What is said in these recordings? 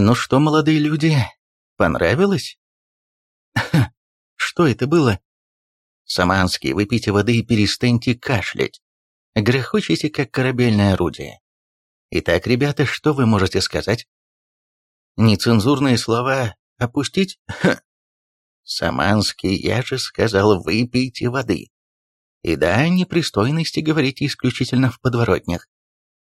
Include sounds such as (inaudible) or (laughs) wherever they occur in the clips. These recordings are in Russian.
«Ну что, молодые люди, понравилось?» (laughs) «Что это было?» «Саманский, выпейте воды и перестаньте кашлять. Грохочете, как корабельное орудие. Итак, ребята, что вы можете сказать?» «Нецензурные слова опустить?» (laughs) «Саманский, я же сказал, выпейте воды. И да, непристойности говорите исключительно в подворотнях.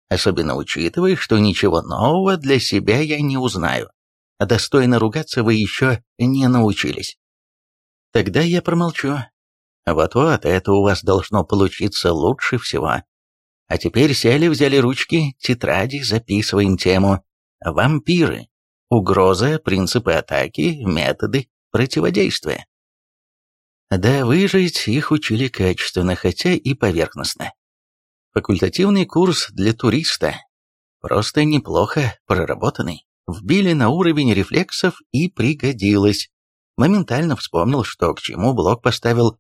Особенно учитывая, что ничего нового для себя я не узнаю. А достойно ругаться вы еще не научились. Тогда я промолчу. Вот-вот, это у вас должно получиться лучше всего. А теперь сели, взяли ручки, тетради, записываем тему. Вампиры. Угроза, принципы атаки, методы противодействия. Да, выжить их учили качественно, хотя и поверхностно. Факультативный курс для туриста. Просто неплохо проработанный. Вбили на уровень рефлексов и пригодилось. Моментально вспомнил, что к чему блок поставил.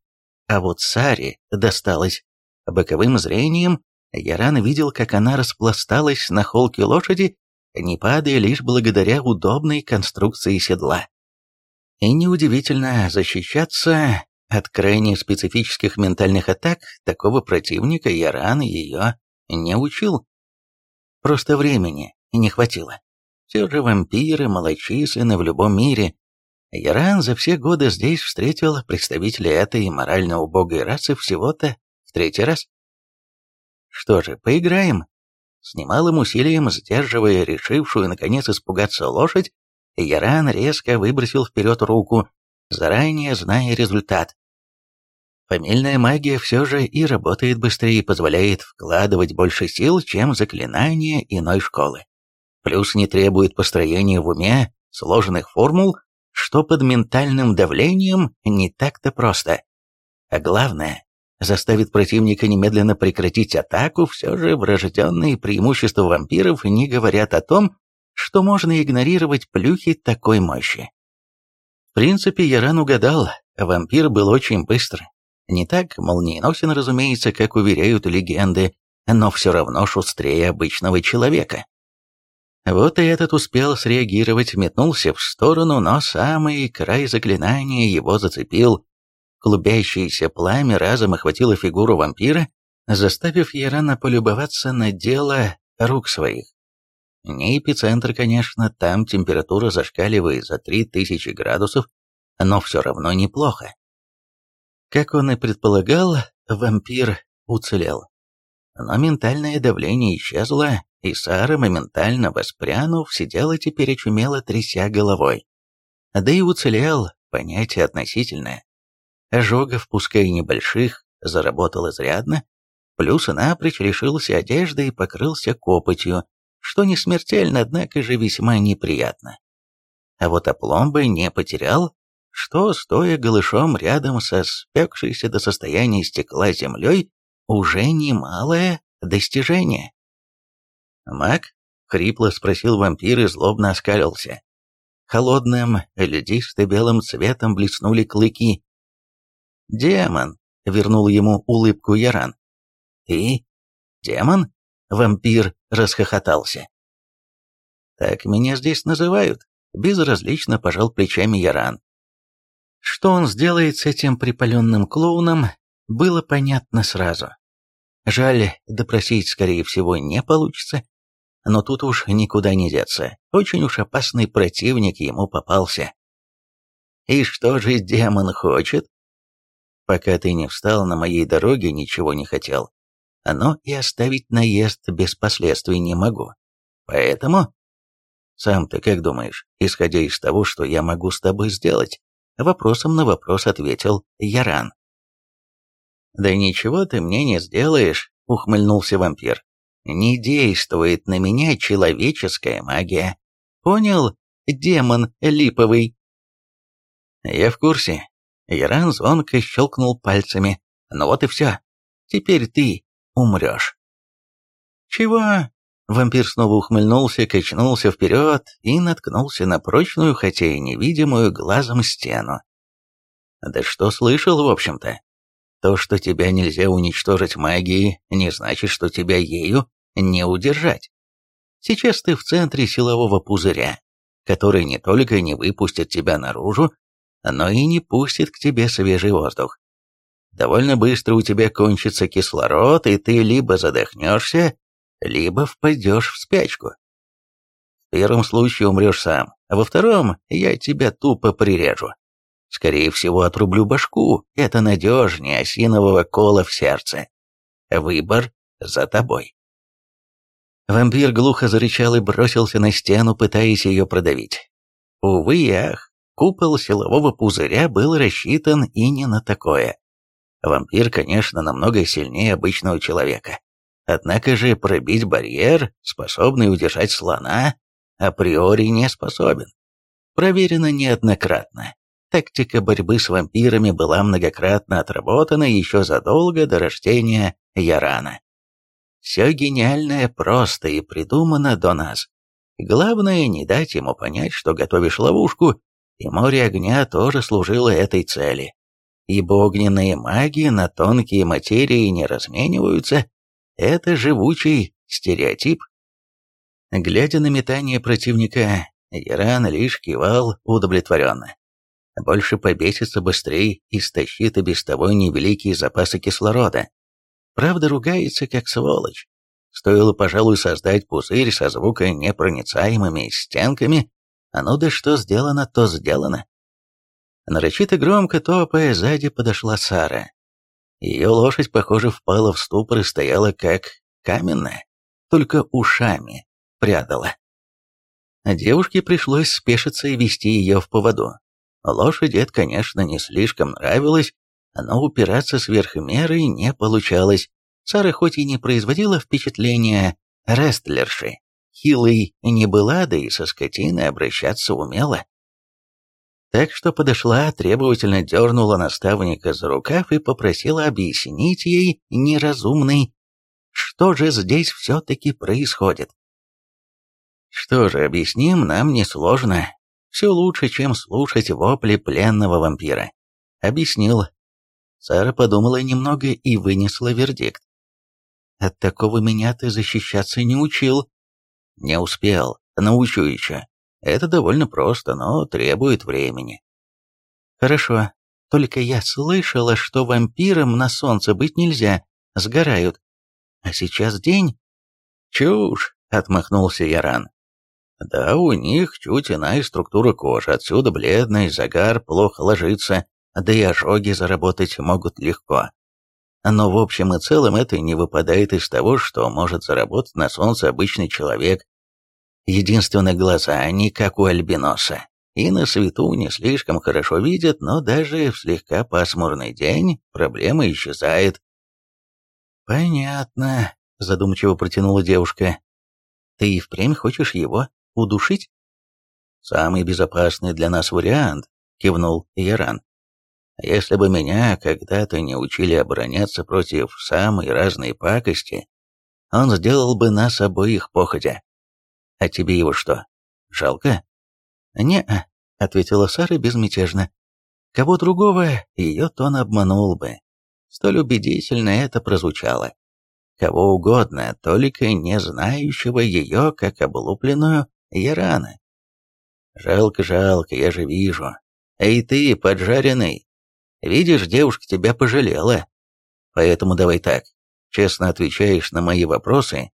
А вот Саре досталось. Боковым зрением я рано видел, как она распласталась на холке лошади, не падая лишь благодаря удобной конструкции седла. И неудивительно, защищаться от крайне специфических ментальных атак такого противника я рано ее не учил. Просто времени не хватило. Все же вампиры малочисленны в любом мире. Яран за все годы здесь встретил представителей этой морально убогой расы всего-то в третий раз. Что же, поиграем? С немалым усилием, сдерживая решившую наконец испугаться лошадь, Яран резко выбросил вперед руку, заранее зная результат. Фамильная магия все же и работает быстрее и позволяет вкладывать больше сил, чем заклинания иной школы. Плюс не требует построения в уме сложных формул, что под ментальным давлением не так-то просто. А главное, заставит противника немедленно прекратить атаку, все же врожденные преимущества вампиров не говорят о том, что можно игнорировать плюхи такой мощи. В принципе, Яран угадал, вампир был очень быстрый. Не так молниеносен, разумеется, как уверяют легенды, но все равно шустрее обычного человека. Вот и этот успел среагировать, метнулся в сторону, но самый край заклинания его зацепил. Клубящееся пламя разом охватило фигуру вампира, заставив Ярана полюбоваться на дело рук своих. Не эпицентр, конечно, там температура зашкаливает за 3000 градусов, но все равно неплохо. Как он и предполагал, вампир уцелел. Но ментальное давление исчезло, и Сара, моментально воспрянув, сидела теперь очумело, тряся головой. Да и уцелел, понятие относительное. Ожогов, пускай небольших, заработал изрядно, плюс напрочь лишился одежды и покрылся копотью, что не смертельно, однако же весьма неприятно. А вот опломбы не потерял, что, стоя голышом рядом со спекшейся до состояния стекла землей, уже немалое достижение. «Маг?» — хрипло спросил вампир и злобно оскалился. Холодным, льдисто-белым цветом блеснули клыки. «Демон!» — вернул ему улыбку Яран. «Ты? Демон?» — вампир расхохотался. «Так меня здесь называют», — безразлично пожал плечами Яран. Что он сделает с этим припаленным клоуном, было понятно сразу. Жаль, допросить, скорее всего, не получится, но тут уж никуда не деться. Очень уж опасный противник ему попался. И что же демон хочет? Пока ты не встал на моей дороге, ничего не хотел. Но и оставить наезд без последствий не могу. Поэтому... Сам ты как думаешь, исходя из того, что я могу с тобой сделать? Вопросом на вопрос ответил Яран. «Да ничего ты мне не сделаешь», — ухмыльнулся вампир. «Не действует на меня человеческая магия. Понял, демон липовый?» «Я в курсе». Яран звонко щелкнул пальцами. «Ну вот и все. Теперь ты умрешь». «Чего?» Вампир снова ухмыльнулся, качнулся вперед и наткнулся на прочную, хотя и невидимую глазом стену. «Да что слышал, в общем-то? То, что тебя нельзя уничтожить магией, не значит, что тебя ею не удержать. Сейчас ты в центре силового пузыря. который не только не выпустит тебя наружу, но и не пустит к тебе свежий воздух. Довольно быстро у тебя кончится кислород, и ты либо задохнешься, либо впадешь в спячку. В первом случае умрешь сам, а во втором я тебя тупо прирежу. Скорее всего, отрублю башку, это надежнее осинового кола в сердце. Выбор за тобой. Вампир глухо зарычал и бросился на стену, пытаясь ее продавить. Увы и ах, купол силового пузыря был рассчитан и не на такое. Вампир, конечно, намного сильнее обычного человека. Однако же пробить барьер, способный удержать слона, априори не способен. Проверено неоднократно. Тактика борьбы с вампирами была многократно отработана еще задолго до рождения Ярана. Все гениальное просто и придумано до нас. Главное не дать ему понять, что готовишь ловушку, и море огня тоже служило этой цели. Ибо огненные маги на тонкие материи не размениваются, это живучий стереотип. Глядя на метание противника, Яран лишь кивал удовлетворенно. Больше побесится быстрее и стащит и без того невеликие запасы кислорода. Правда, ругается как сволочь. Стоило, пожалуй, создать пузырь со звуконепроницаемыми стенками, а ну да что сделано, то сделано. Нарочито громко топая, сзади подошла Сара. Ее лошадь, похоже, впала в ступор и стояла как каменная, только ушами прядала. Девушке пришлось спешиться и вести ее в поводу. Лошади это, конечно, не слишком нравилось, но упираться сверх меры не получалось. Сара хоть и не производила впечатления рестлерши, хилой не была, да и со скотиной обращаться умела. Так что подошла, требовательно дернула наставника за рукав и попросила объяснить ей неразумный, что же здесь все-таки происходит. Что же, объясним, нам несложно. Все лучше, чем слушать вопли пленного вампира. Объяснил. Сара подумала немного и вынесла вердикт. От такого меня ты защищаться не учил. Не успел, научу еще. Это довольно просто, но требует времени. Хорошо, только я слышала, что вампирам на солнце быть нельзя, сгорают. А сейчас день? Чушь, отмахнулся Яран. Да, у них чуть иная структура кожи, отсюда бледность, загар плохо ложится, да и ожоги заработать могут легко. Но в общем и целом это не выпадает из того, что может заработать на солнце обычный человек. Единственное, глаза, они как у альбиноса. И на свету не слишком хорошо видят, но даже в слегка пасмурный день проблема исчезает. «Понятно», — задумчиво протянула девушка. «Ты и впрямь хочешь его удушить?» «Самый безопасный для нас вариант», — кивнул Яран. Если бы меня когда-то не учили обороняться против самой разной пакости, он сделал бы нас обоих походя. А тебе его что, жалко? Не-а, ответила Сара безмятежно. Кого другого ее тон обманул бы. Столь убедительно это прозвучало. Кого угодно, только не знающего ее, как облупленную, Ярана. Жалко, жалко, я же вижу. Эй ты, поджаренный, Видишь, девушка тебя пожалела. Поэтому давай так, честно отвечаешь на мои вопросы.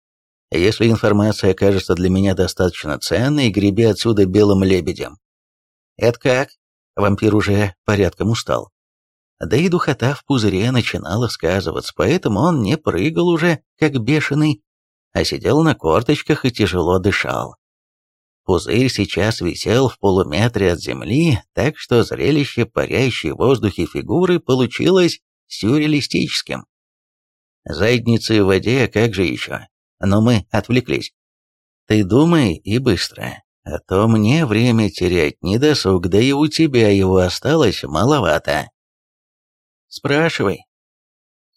Если информация окажется для меня достаточно ценной, греби отсюда белым лебедем. Это как? Вампир уже порядком устал. Да и духота в пузыре начинала сказываться, поэтому он не прыгал уже, как бешеный, а сидел на корточках и тяжело дышал. Пузырь сейчас висел в полуметре от земли, так что зрелище парящей в воздухе фигуры получилось сюрреалистическим. Задницы в воде, а как же еще? Но мы отвлеклись. Ты думай и быстро, а то мне время терять не досуг, да и у тебя его осталось маловато. Спрашивай.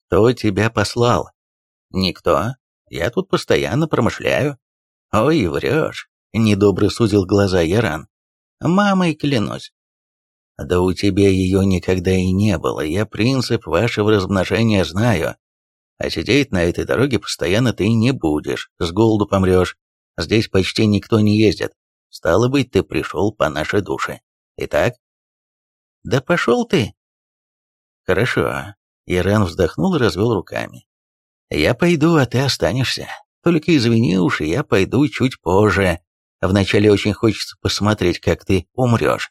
Кто тебя послал? Никто. Я тут постоянно промышляю. Ой, врешь. Недобро сузил глаза Яран. «Мамой клянусь». «Да у тебя ее никогда и не было, я принцип вашего размножения знаю. А сидеть на этой дороге постоянно ты не будешь, с голоду помрешь. Здесь почти никто не ездит. Стало быть, ты пришел по нашей душе. Итак? Да пошел ты. Хорошо. Иран вздохнул и развел руками. Я пойду, а ты останешься. Только извини уж, я пойду чуть позже. Вначале очень хочется посмотреть, как ты умрешь.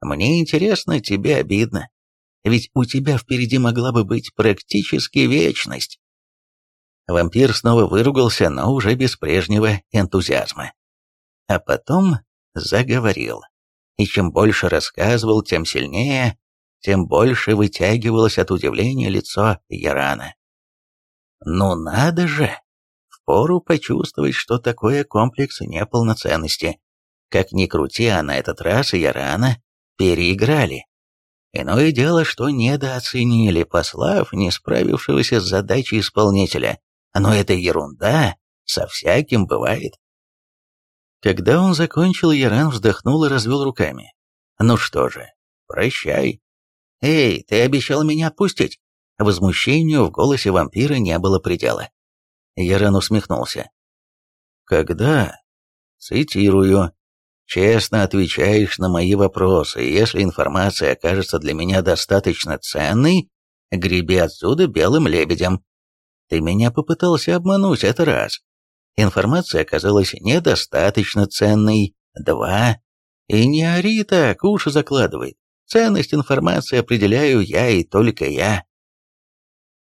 Мне интересно, тебе обидно. Ведь у тебя впереди могла бы быть практически вечность. Вампир снова выругался, но уже без прежнего энтузиазма. А потом заговорил. И чем больше рассказывал, тем сильнее, тем больше вытягивалось от удивления лицо Ярана. «Ну надо же! Впору почувствовать, что такое комплекс неполноценности. Как ни крути, а на этот раз Ярана переиграли. Иное дело, что недооценили, послав не справившегося с задачей исполнителя. Но это ерунда, со всяким бывает. Когда он закончил, Яран вздохнул и развел руками. «Ну что же, прощай». «Эй, ты обещал меня отпустить?» Возмущению в голосе вампира не было предела. Яран усмехнулся. «Когда?» «Цитирую. Честно отвечаешь на мои вопросы, если информация окажется для меня достаточно ценной, греби отсюда белым лебедем. Ты меня попытался обмануть, это раз. Информация оказалась недостаточно ценной, два. И не ори так, уши закладывает. Ценность информации определяю я и только я.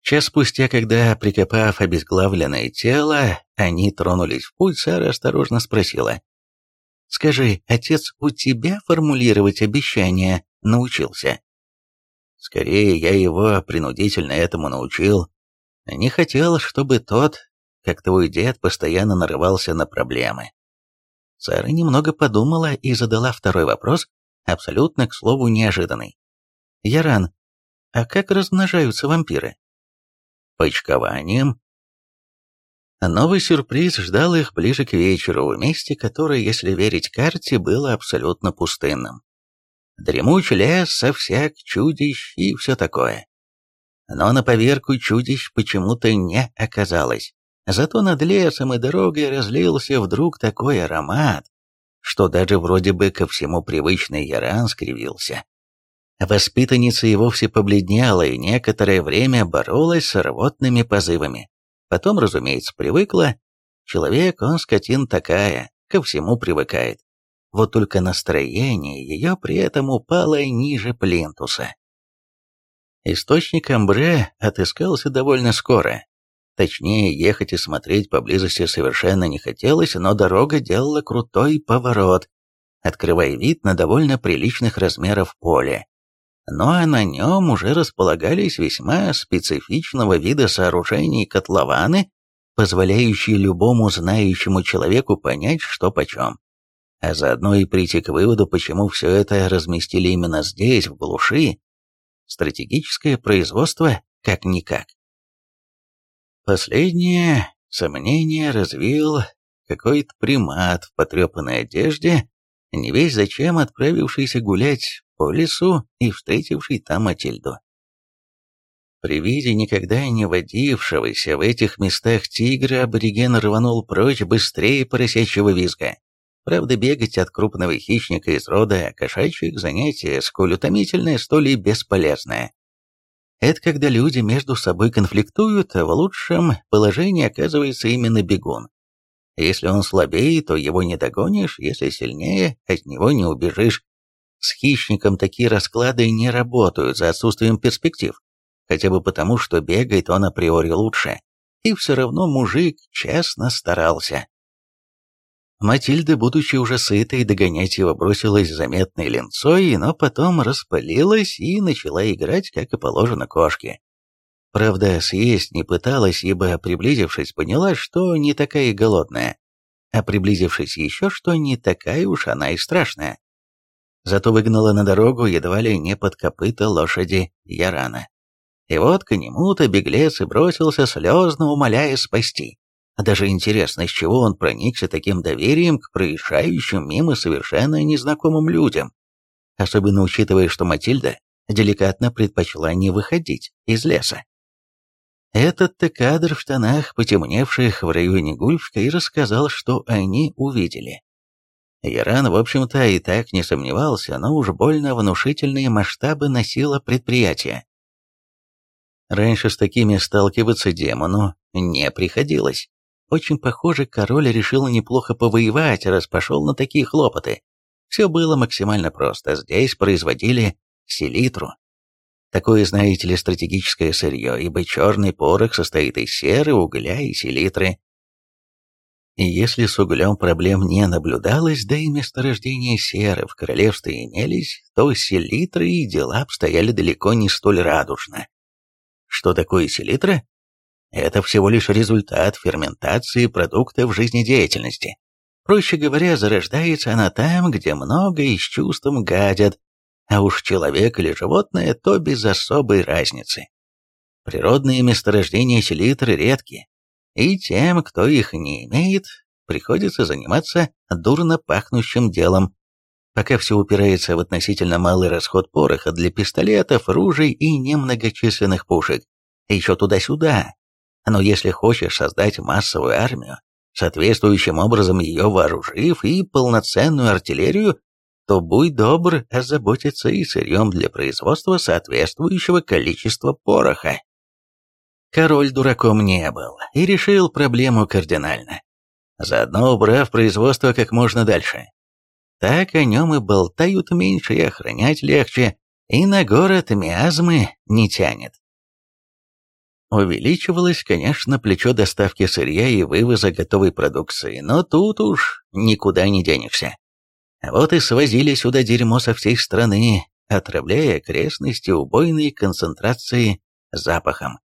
Час спустя, когда, прикопав обезглавленное тело, они тронулись в путь, Сара осторожно спросила. «Скажи, отец у тебя формулировать обещания научился?» «Скорее, я его принудительно этому научил. Не хотел, чтобы тот, как твой дед, постоянно нарывался на проблемы». Сара немного подумала и задала второй вопрос, абсолютно, к слову, неожиданный. «Яран, а как размножаются вампиры?» «Почкованием», Новый сюрприз ждал их ближе к вечеру, в месте, которое, если верить карте, было абсолютно пустынным. Дремучий лес, совсяк, чудищ и все такое. Но на поверку чудищ почему-то не оказалось. Зато над лесом и дорогой разлился вдруг такой аромат, что даже вроде бы ко всему привычный Яран скривился. Воспитанница и вовсе побледнела и некоторое время боролась с рвотными позывами. Потом, разумеется, привыкла. Человек, он скотин такая, ко всему привыкает. Вот только настроение ее при этом упало ниже плинтуса. Источник амбре отыскался довольно скоро. Точнее, ехать и смотреть поблизости совершенно не хотелось, но дорога делала крутой поворот, открывая вид на довольно приличных размеров поле. Ну а на нем уже располагались весьма специфичного вида сооружений котлованы, позволяющие любому знающему человеку понять, что почем. А заодно и прийти к выводу, почему все это разместили именно здесь, в глуши. Стратегическое производство как-никак. Последнее сомнение развил какой-то примат в потрепанной одежде, не весь зачем отправившийся гулять по лесу и встретивший там Матильду. При виде никогда не водившегося в этих местах тигра абориген рванул прочь быстрее поросячьего визга. Правда, бегать от крупного хищника из рода кошачьих занятие сколь утомительное, столь и бесполезное. Это когда люди между собой конфликтуют, а в лучшем положении оказывается именно бегун. Если он слабее, то его не догонишь, если сильнее, от него не убежишь. С хищником такие расклады не работают за отсутствием перспектив, хотя бы потому, что бегает он априори лучше. И все равно мужик честно старался. Матильда, будучи уже сытой, догонять его бросилась заметной ленцой, но потом распалилась и начала играть, как и положено кошке. Правда, съесть не пыталась, ибо, приблизившись, поняла, что не такая голодная, а приблизившись еще, что не такая уж она и страшная зато выгнала на дорогу едва ли не под копыта лошади Ярана. И вот к нему-то беглец и бросился, слезно умоляя спасти. Даже интересно, с чего он проникся таким доверием к проезжающим мимо совершенно незнакомым людям. Особенно учитывая, что Матильда деликатно предпочла не выходить из леса. Этот-то кадр в штанах, потемневших в районе Гульфка, и рассказал, что они увидели. Яран, в общем-то, и так не сомневался, но уж больно внушительные масштабы носило предприятие. Раньше с такими сталкиваться демону не приходилось. Очень похоже, король решил неплохо повоевать, раз пошел на такие хлопоты. Все было максимально просто. Здесь производили селитру. Такое, знаете ли, стратегическое сырье, ибо черный порох состоит из серы, угля и селитры. И если с углем проблем не наблюдалось, да и месторождения серы в королевстве имелись, то с селитрой и дела обстояли далеко не столь радужно. Что такое селитра? Это всего лишь результат ферментации продуктов жизнедеятельности. Проще говоря, зарождается она там, где много и с чувством гадят, а уж человек или животное, то без особой разницы. Природные месторождения селитры редки, и тем, кто их не имеет, приходится заниматься дурно пахнущим делом, пока все упирается в относительно малый расход пороха для пистолетов, ружей и немногочисленных пушек. Еще туда-сюда. Но если хочешь создать массовую армию, соответствующим образом ее вооружив и полноценную артиллерию, то будь добр озаботиться и сырьем для производства соответствующего количества пороха. Король дураком не был и решил проблему кардинально, заодно убрав производство как можно дальше. Так о нем и болтают меньше, и охранять легче, и на город миазмы не тянет. Увеличивалось, конечно, плечо доставки сырья и вывоза готовой продукции, но тут уж никуда не денешься. Вот и свозили сюда дерьмо со всей страны, отравляя окрестности убойной концентрации запахом.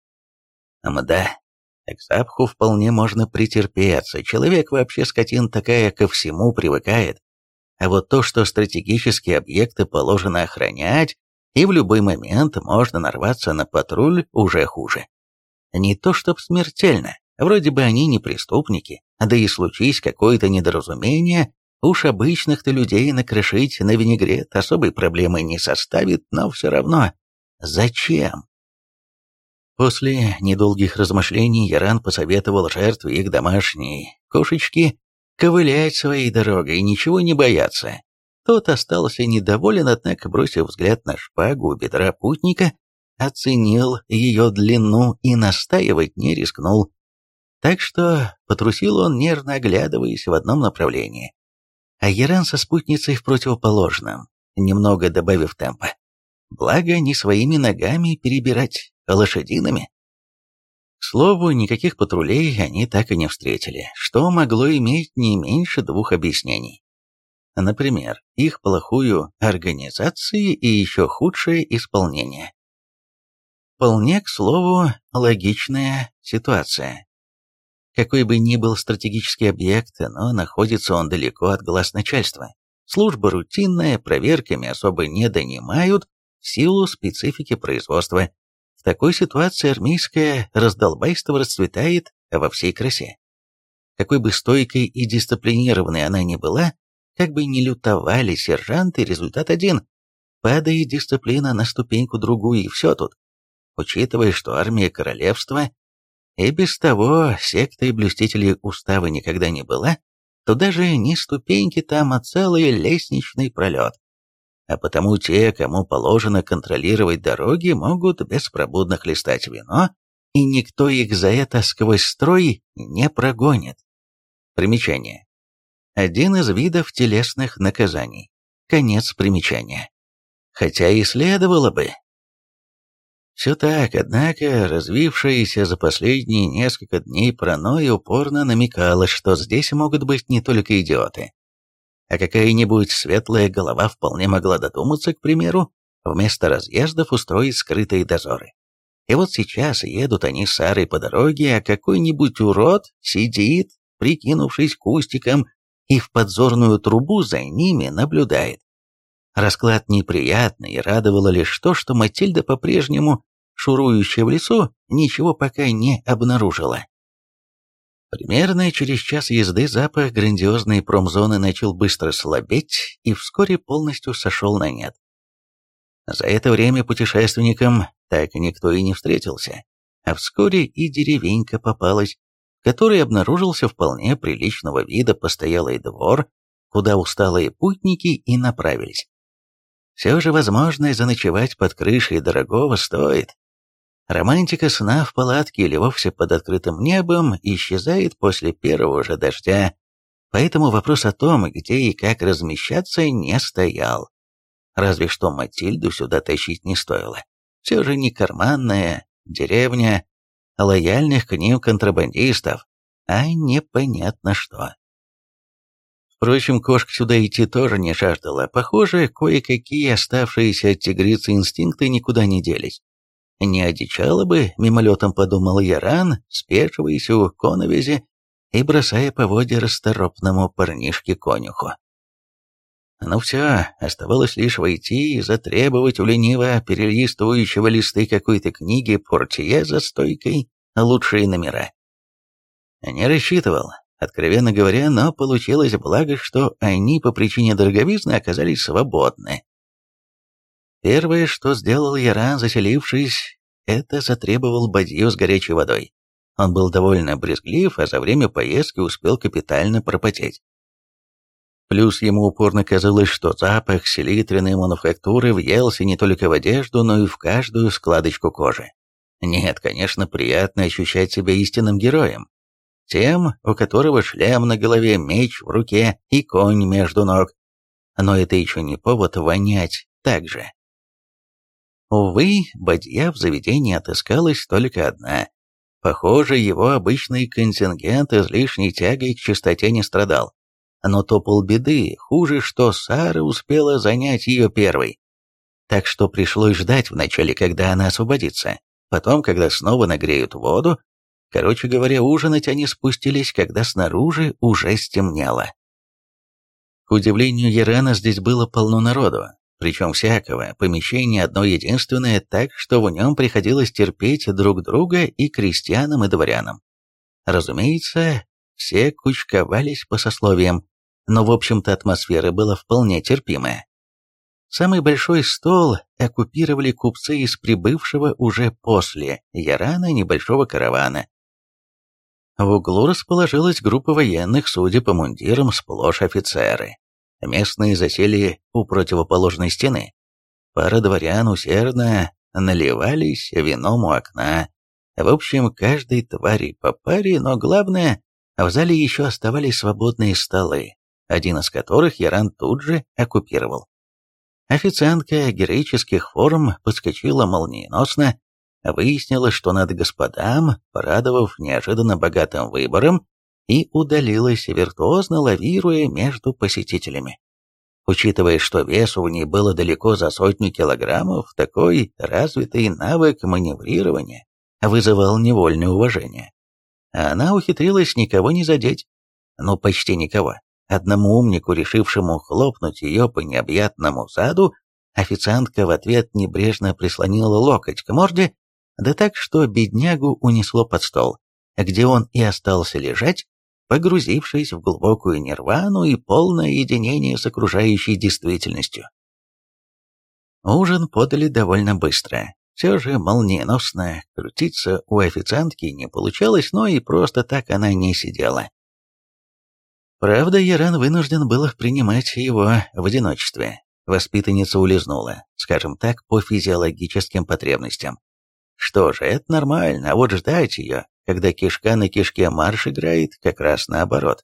Мда, к запаху вполне можно претерпеться, человек вообще скотин такая ко всему привыкает. А вот то, что стратегические объекты положено охранять, и в любой момент можно нарваться на патруль, уже хуже. Не то чтоб смертельно, вроде бы они не преступники, да и случись какое-то недоразумение, уж обычных-то людей накрошить на винегрет особой проблемы не составит, но все равно. Зачем? После недолгих размышлений Яран посоветовал жертве их домашней кошечки ковылять своей дорогой и ничего не бояться. Тот остался недоволен, однако, бросив взгляд на шпагу у бедра путника, оценил ее длину и настаивать не рискнул. Так что потрусил он, нервно оглядываясь в одном направлении. А Яран со спутницей в противоположном, немного добавив темпа. Благо, не своими ногами перебирать лошадиными. К слову, никаких патрулей они так и не встретили, что могло иметь не меньше двух объяснений. Например, их плохую организацию и еще худшее исполнение. Вполне, к слову, логичная ситуация. Какой бы ни был стратегический объект, но находится он далеко от глаз начальства. Служба рутинная, проверками особо не донимают в силу специфики производства, такой ситуации армейское раздолбайство расцветает во всей красе. Какой бы стойкой и дисциплинированной она ни была, как бы ни лютовали сержанты, результат один – падает дисциплина на ступеньку другую, и все тут. Учитывая, что армия королевства и без того сектой блюстителей устава никогда не была, то даже не ступеньки там, а целый лестничный пролет а потому те, кому положено контролировать дороги, могут беспробудно хлестать вино, и никто их за это сквозь строй не прогонит. Примечание. Один из видов телесных наказаний. Конец примечания. Хотя и следовало бы. Все так, однако, развившаяся за последние несколько дней паранойя упорно намекала, что здесь могут быть не только идиоты, а какая-нибудь светлая голова вполне могла додуматься, к примеру, вместо разъездов устроить скрытые дозоры. И вот сейчас едут они с Сарой по дороге, а какой-нибудь урод сидит, прикинувшись кустиком, и в подзорную трубу за ними наблюдает. Расклад неприятный, и радовало лишь то, что Матильда по-прежнему, шурующая в лесу, ничего пока не обнаружила. Примерно через час езды запах грандиозной промзоны начал быстро слабеть и вскоре полностью сошел на нет. За это время путешественникам так никто и не встретился, а вскоре и деревенька попалась, в которой обнаружился вполне приличного вида постоялый двор, куда усталые путники и направились. Все же возможность заночевать под крышей дорогого стоит. Романтика сна в палатке или вовсе под открытым небом исчезает после первого же дождя, поэтому вопрос о том, где и как размещаться, не стоял. Разве что Матильду сюда тащить не стоило. Все же не карманная деревня лояльных к ним контрабандистов, а непонятно что. Впрочем, кошка сюда идти тоже не жаждала. Похоже, кое-какие оставшиеся от тигрицы инстинкты никуда не делись. Не одичала бы, мимолетом подумал Яран, спешиваясь у коновизи и бросая поводья расторопному парнишке-конюху. Ну все, оставалось лишь войти и затребовать у лениво перелистывающего листы какой-то книги портье за стойкой лучшие номера. Не рассчитывал, откровенно говоря, но получилось благо, что они по причине дороговизны оказались свободны. Первое, что сделал Яран, заселившись, это затребовал бадью с горячей водой. Он был довольно брезглив, а за время поездки успел капитально пропотеть. Плюс ему упорно казалось, что запах селитренной мануфактуры въелся не только в одежду, но и в каждую складочку кожи. Нет, конечно, приятно ощущать себя истинным героем. Тем, у которого шлем на голове, меч в руке и конь между ног. Но это еще не повод вонять так же. Увы, бадья в заведении отыскалась только одна. Похоже, его обычный контингент излишней тягой к чистоте не страдал. Но то полбеды, хуже, что Сара успела занять ее первой. Так что пришлось ждать вначале, когда она освободится. Потом, когда снова нагреют воду, короче говоря, ужинать они спустились, когда снаружи уже стемнело. К удивлению Ерена, здесь было полно народу, причем всякого, помещение одно единственное, так что в нем приходилось терпеть друг друга и крестьянам, и дворянам. Разумеется, все кучковались по сословиям, но в общем-то атмосфера была вполне терпимая. Самый большой стол оккупировали купцы из прибывшего уже после Ярана небольшого каравана. В углу расположилась группа военных, судя по мундирам, сплошь офицеры. Местные засели у противоположной стены. Пара дворян усердно наливались вином у окна. В общем, каждой твари по паре, но главное, в зале еще оставались свободные столы, один из которых Яран тут же оккупировал. Официантка героических форм подскочила молниеносно, выяснила, что надо господам, порадовав неожиданно богатым выбором, и удалилась, виртуозно лавируя между посетителями. Учитывая, что весу в ней было далеко за сотню килограммов, такой развитый навык маневрирования вызывал невольное уважение. А она ухитрилась никого не задеть. Ну, почти никого. Одному умнику, решившему хлопнуть ее по необъятному заду, официантка в ответ небрежно прислонила локоть к морде, да так, что беднягу унесло под стол, где он и остался лежать, погрузившись в глубокую нирвану и полное единение с окружающей действительностью. Ужин подали довольно быстро. Все же молниеносно крутиться у официантки не получалось, но и просто так она не сидела. Правда, Яран вынужден был принимать его в одиночестве. Воспитанница улизнула, скажем так, по физиологическим потребностям. Что же, это нормально, а вот ждать ее, когда кишка на кишке марш играет, как раз наоборот.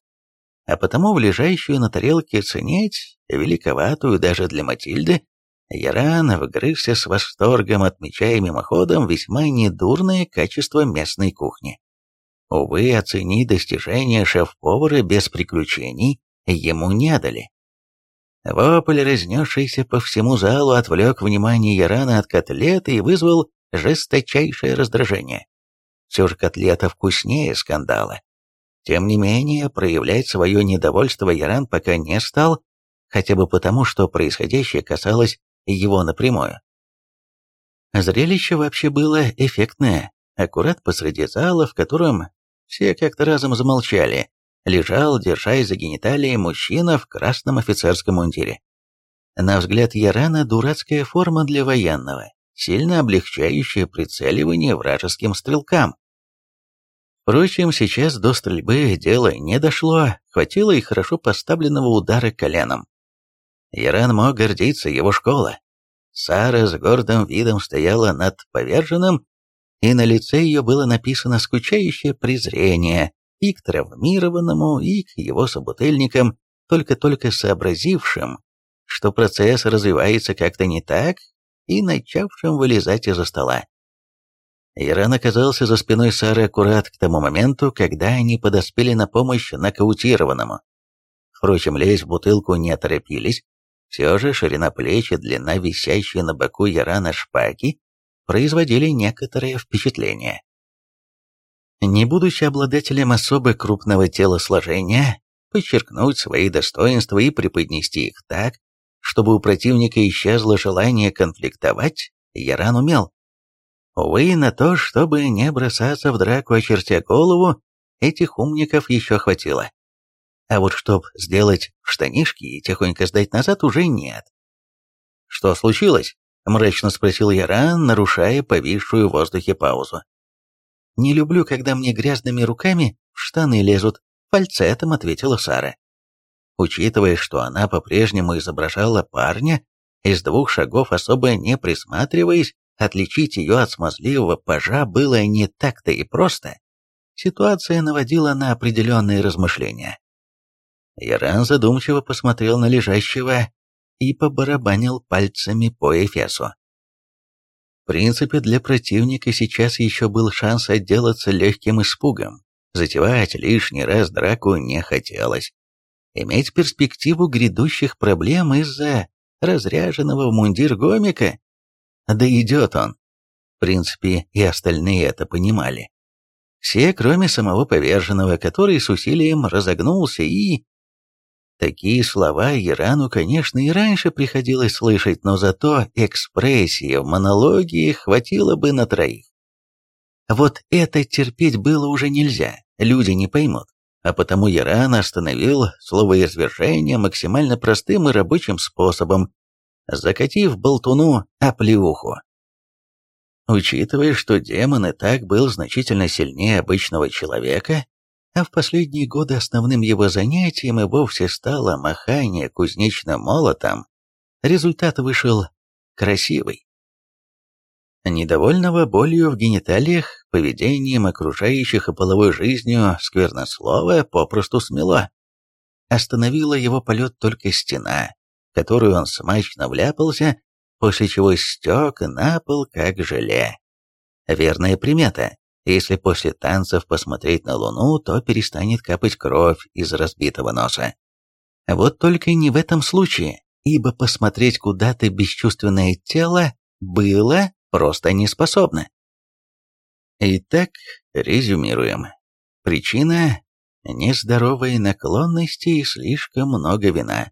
А потому в лежащую на тарелке ценить, великоватую даже для Матильды, Яран вгрызся с восторгом, отмечая мимоходом весьма недурное качество местной кухни. Увы, оценить достижения шеф-повара без приключений ему не дали. Вопль, разнесшийся по всему залу, отвлек внимание Ярана от котлеты и вызвал жесточайшее раздражение. Все же котлета вкуснее скандала. Тем не менее, проявлять свое недовольство Яран пока не стал, хотя бы потому, что происходящее касалось его напрямую. Зрелище вообще было эффектное. Аккурат посреди зала, в котором все как-то разом замолчали, лежал, держась за гениталии, мужчина в красном офицерском мундире. На взгляд Ярана дурацкая форма для военного, сильно облегчающая прицеливание вражеским стрелкам. Впрочем, сейчас до стрельбы дело не дошло, хватило и хорошо поставленного удара коленом. Яран мог гордиться, его школа. Сара с гордым видом стояла над поверженным, и на лице ее было написано скучающее презрение и к травмированному, и к его собутыльникам, только-только сообразившим, что процесс развивается как-то не так, и начавшим вылезать из-за стола. Иран оказался за спиной Сары аккурат к тому моменту, когда они подоспели на помощь нокаутированному. Впрочем, лезть в бутылку не торопились, все же ширина плеч и длина висящей на боку Ярана шпаги производили некоторое впечатление. Не будучи обладателем особо крупного телосложения, подчеркнуть свои достоинства и преподнести их так, чтобы у противника исчезло желание конфликтовать, Яран умел. Увы, на то, чтобы не бросаться в драку, очертя голову, этих умников еще хватило. А вот чтоб сделать штанишки и тихонько сдать назад, уже нет. «Что случилось?» — мрачно спросил Яран, нарушая повисшую в воздухе паузу. «Не люблю, когда мне грязными руками в штаны лезут», — фальцетом ответила Сара. Учитывая, что она по-прежнему изображала парня, из двух шагов особо не присматриваясь, отличить ее от смазливого пажа было не так-то и просто. Ситуация наводила на определенные размышления. Яран задумчиво посмотрел на лежащего и побарабанил пальцами по Эфесу. В принципе, для противника сейчас еще был шанс отделаться легким испугом. Затевать лишний раз драку не хотелось. Иметь перспективу грядущих проблем из-за разряженного в мундир гомика? Да идет он. В принципе, и остальные это понимали. Все, кроме самого поверженного, который с усилием разогнулся и, Такие слова Ирану, конечно, и раньше приходилось слышать, но зато экспрессии в монологии хватило бы на троих. Вот это терпеть было уже нельзя, люди не поймут. А потому Иран остановил словоизвержение максимально простым и рабочим способом, закатив болтуну оплеуху. Учитывая, что демон и так был значительно сильнее обычного человека, а в последние годы основным его занятием и вовсе стало махание кузнечным молотом, результат вышел красивый. Недовольного болью в гениталиях, поведением окружающих и половой жизнью сквернослова попросту смело. Остановила его полет только стена, которую он смачно вляпался, после чего стек на пол как желе. Верная примета. Если после танцев посмотреть на Луну, то перестанет капать кровь из разбитого носа. Вот только не в этом случае, ибо посмотреть куда-то бесчувственное тело было просто не способно. Итак, резюмируем. Причина – нездоровые наклонности и слишком много вина.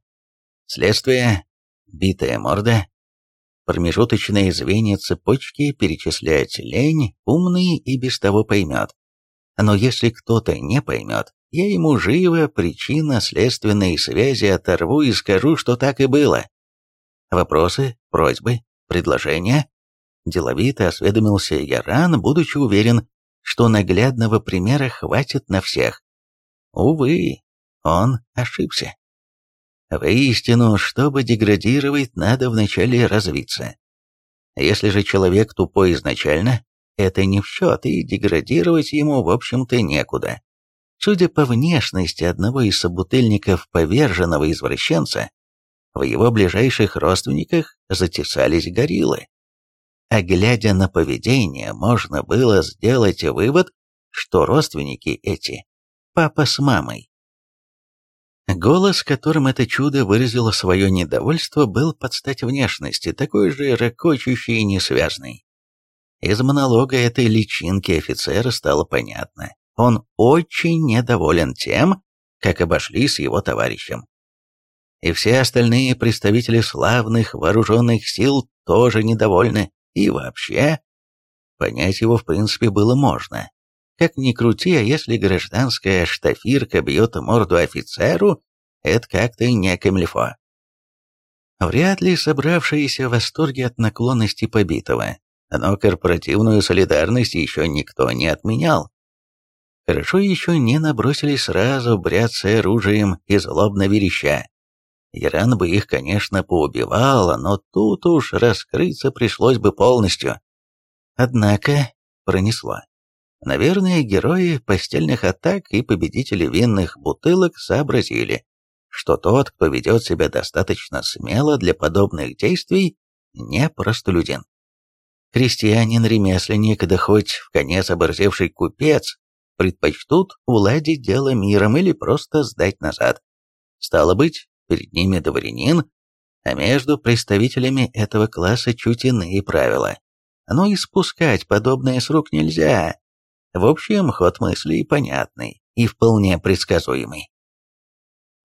Следствие – битая морда, Промежуточные звенья цепочки перечислять лень, умный и без того поймет. Но если кто-то не поймет, я ему живо причинно-следственные связи оторву и скажу, что так и было. Вопросы, просьбы, предложения? Деловито осведомился Яран, будучи уверен, что наглядного примера хватит на всех. Увы, он ошибся. Воистину, чтобы деградировать, надо вначале развиться. Если же человек тупой изначально, это не в счет, и деградировать ему, в общем-то, некуда. Судя по внешности одного из собутыльников поверженного извращенца, в его ближайших родственниках затесались гориллы. А глядя на поведение, можно было сделать вывод, что родственники эти – папа с мамой. Голос, которым это чудо выразило свое недовольство, был под стать внешности, такой же ракочущий и несвязный. Из монолога этой личинки офицера стало понятно. Он очень недоволен тем, как обошли с его товарищем. И все остальные представители славных вооруженных сил тоже недовольны. И вообще, понять его в принципе было можно. Как ни крути, а если гражданская штафирка бьет морду офицеру, это как-то не камильфо. Вряд ли собравшиеся в восторге от наклонности побитого, но корпоративную солидарность еще никто не отменял. Хорошо еще не набросились сразу, бряться оружием и злобно вереща. Иран бы их, конечно, поубивала, но тут уж раскрыться пришлось бы полностью. Однако пронесло. Наверное, герои постельных атак и победители винных бутылок сообразили, что тот, кто ведет себя достаточно смело для подобных действий, не простолюдин. Крестьянин-ремесленник, да хоть в конец оборзевший купец, предпочтут уладить дело миром или просто сдать назад. Стало быть, перед ними дворянин, а между представителями этого класса чуть иные правила. Но и спускать подобное с рук нельзя. В общем, ход мыслей понятный и вполне предсказуемый.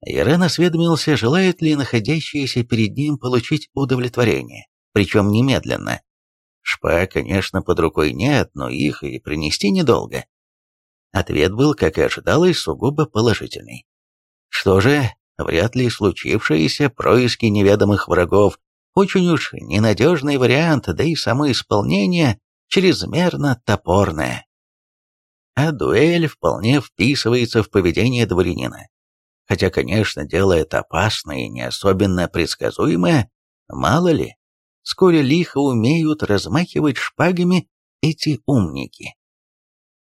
Ирен осведомился, желает ли находящиеся перед ним получить удовлетворение, причем немедленно. Шпа, конечно, под рукой нет, но их и принести недолго. Ответ был, как и ожидалось, сугубо положительный. Что же, вряд ли случившиеся происки неведомых врагов очень уж ненадежный вариант, да и само исполнение чрезмерно топорное. А дуэль вполне вписывается в поведение дворянина. Хотя, конечно, дело это опасное и не особенно предсказуемое, мало ли, сколь лихо умеют размахивать шпагами эти умники.